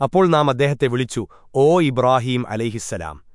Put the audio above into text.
അപ്പോൾ നാം അദ്ദേഹത്തെ വിളിച്ചു ഓ ഇബ്രാഹീം അലൈഹിസ്സലാം